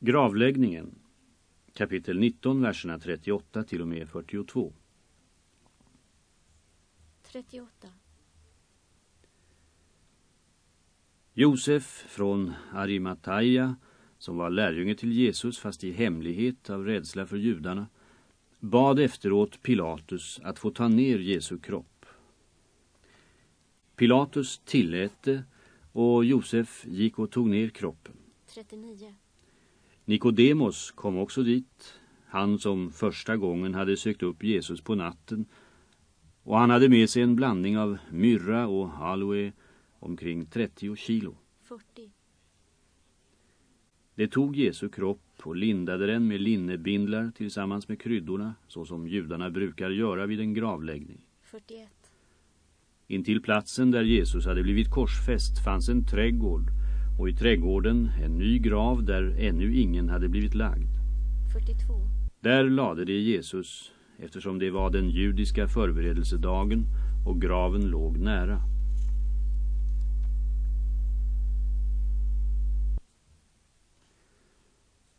Gravläggningen Kapitel 19, verserna 38 till och med 42 38. Josef från Arimataya, som var lärjunge till Jesus fast i hemlighet av rädsla för judarna, bad efteråt Pilatus att få ta ner Jesu kropp. Pilatus tillät det och Josef gick och tog ner kroppen. 39. Nikodemos kom också dit, han som första gången hade sökt upp Jesus på natten och han hade med sig en blandning av myrra och aloe omkring 30 kilo. 40. Det tog Jesu kropp och lindade den med linnebindlar tillsammans med kryddorna så som judarna brukar göra vid en gravläggning. 41. Intill platsen där Jesus hade blivit korsfäst fanns en trädgård och i trädgården en ny grav där ännu ingen hade blivit lagd. 42. Där lade de Jesus eftersom det var den judiska förberedelsedagen och graven låg nära.